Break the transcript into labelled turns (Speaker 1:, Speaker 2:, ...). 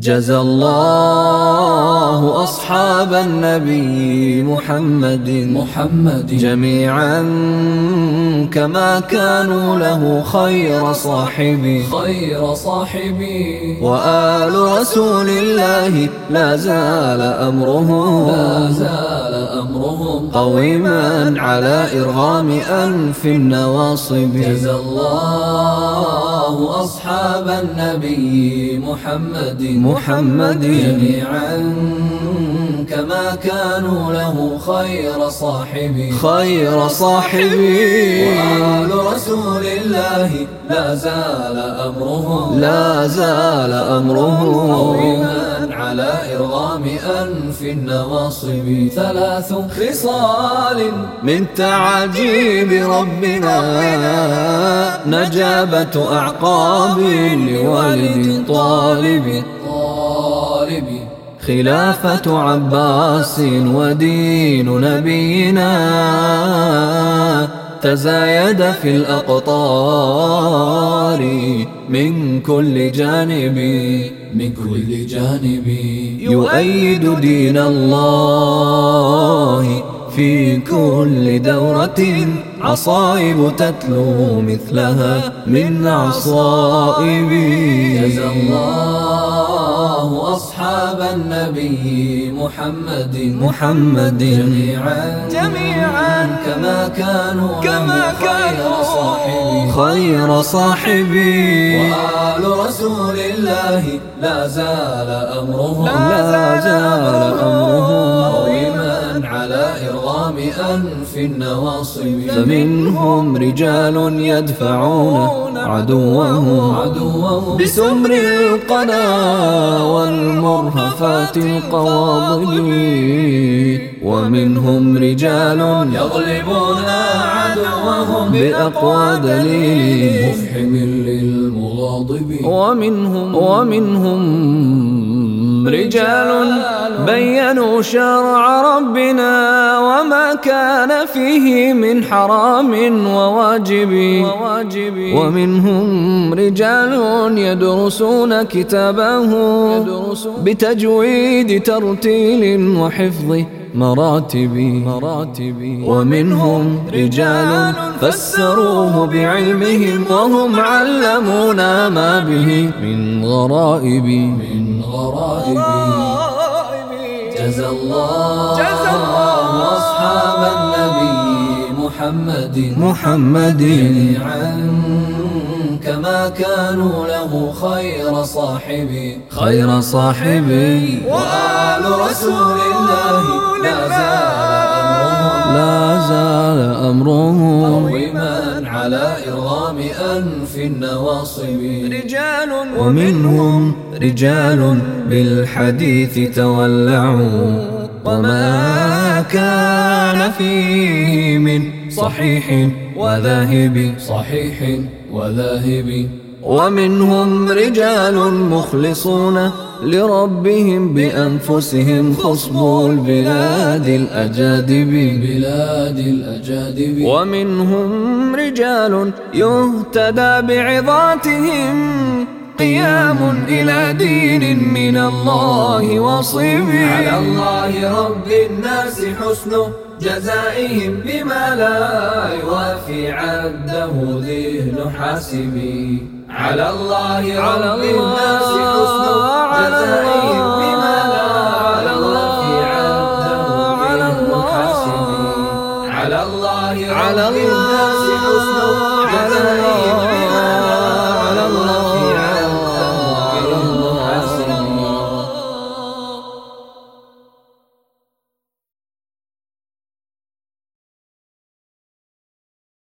Speaker 1: جزى الله أصحاب النبي محمد
Speaker 2: محمد.
Speaker 1: جميعا كما كانوا له خير صاحبي
Speaker 2: خير صاحبي
Speaker 1: وآل رسول الله لا زال أمرهم
Speaker 2: لا زال أمرهم
Speaker 1: قويما على إرغام أنف النواصب.
Speaker 2: جزى الله أصحاب النبي محمد
Speaker 1: محمد.
Speaker 2: جميعا. كما كانوا له خير صاحبي
Speaker 1: خير صاحبي
Speaker 2: وآل رسول الله لا زال أمرهم.
Speaker 1: لا زال
Speaker 2: قويما على إرغام أنف النواصب. ثلاث خصال.
Speaker 1: من تعاجيب ربنا نجابة أعقاب لوالد طالب.
Speaker 2: طالب.
Speaker 1: خلافة عباس ودين نبينا تزايد في الأقطار من كل جانب
Speaker 2: من كل جانب.
Speaker 1: يؤيد دين الله في كل دورة عصائب تتلو مثلها من عصائب.
Speaker 2: جزى الله أصحاب النبي محمد.
Speaker 1: محمد.
Speaker 2: جميعا
Speaker 1: جميعا
Speaker 2: كما كانوا
Speaker 1: كما
Speaker 2: خير صاحبي
Speaker 1: خير صاحبي
Speaker 2: وآل رسول الله لا زال أمرهم.
Speaker 1: لا زال
Speaker 2: أنف النواصب.
Speaker 1: فمنهم رجال يدفعون عدوهم
Speaker 2: عدوهم
Speaker 1: بسمر القنا والمرهفات القواضب ومنهم رجال
Speaker 2: يغلبون عدوهم
Speaker 1: بأقوى دليل.
Speaker 2: مفحم للمغاضب.
Speaker 1: ومنهم ومنهم رجال بينوا شرع ربنا وما كان فيه من حرام وواجب. ومنهم رجال يدرسون كتابه بتجويد ترتيل وحفظ مراتب مراتب. ومنهم رجال فسروه بعلمهم وهم علمونا ما به من غرائب.
Speaker 2: من غرائب. جزى الله
Speaker 1: جزى الله
Speaker 2: أصحاب النبي محمد
Speaker 1: محمد.
Speaker 2: جميعا كما كانوا له خير صاحبي
Speaker 1: خير صاحبي
Speaker 2: وآل رسول الله لا زال أمرهم.
Speaker 1: لا زال أمره
Speaker 2: قويما على إرغام أنف النواصب.
Speaker 1: رجال ومنهم رجال بالحديث تولعوا. وما كان فيه من صحيح وذاهب
Speaker 2: صحيح وذاهب.
Speaker 1: ومنهم رجال مخلصون لربهم بأنفسهم خصبوا البلاد الأجادب.
Speaker 2: بلاد الأجادب.
Speaker 1: ومنهم رجال يهتدى بعظاتهم. قيام إلى دين من الله وصيب.
Speaker 2: على الله رب الناس حسن جزائهم بما لا يوافي عده ذهن حاسبي على الله
Speaker 1: على
Speaker 2: رب الناس حسن
Speaker 1: على
Speaker 2: جزائهم بما لا
Speaker 1: على
Speaker 2: يوافي عده
Speaker 1: على
Speaker 2: على الله
Speaker 1: على
Speaker 2: رب الناس حسن
Speaker 1: على
Speaker 2: جزائهم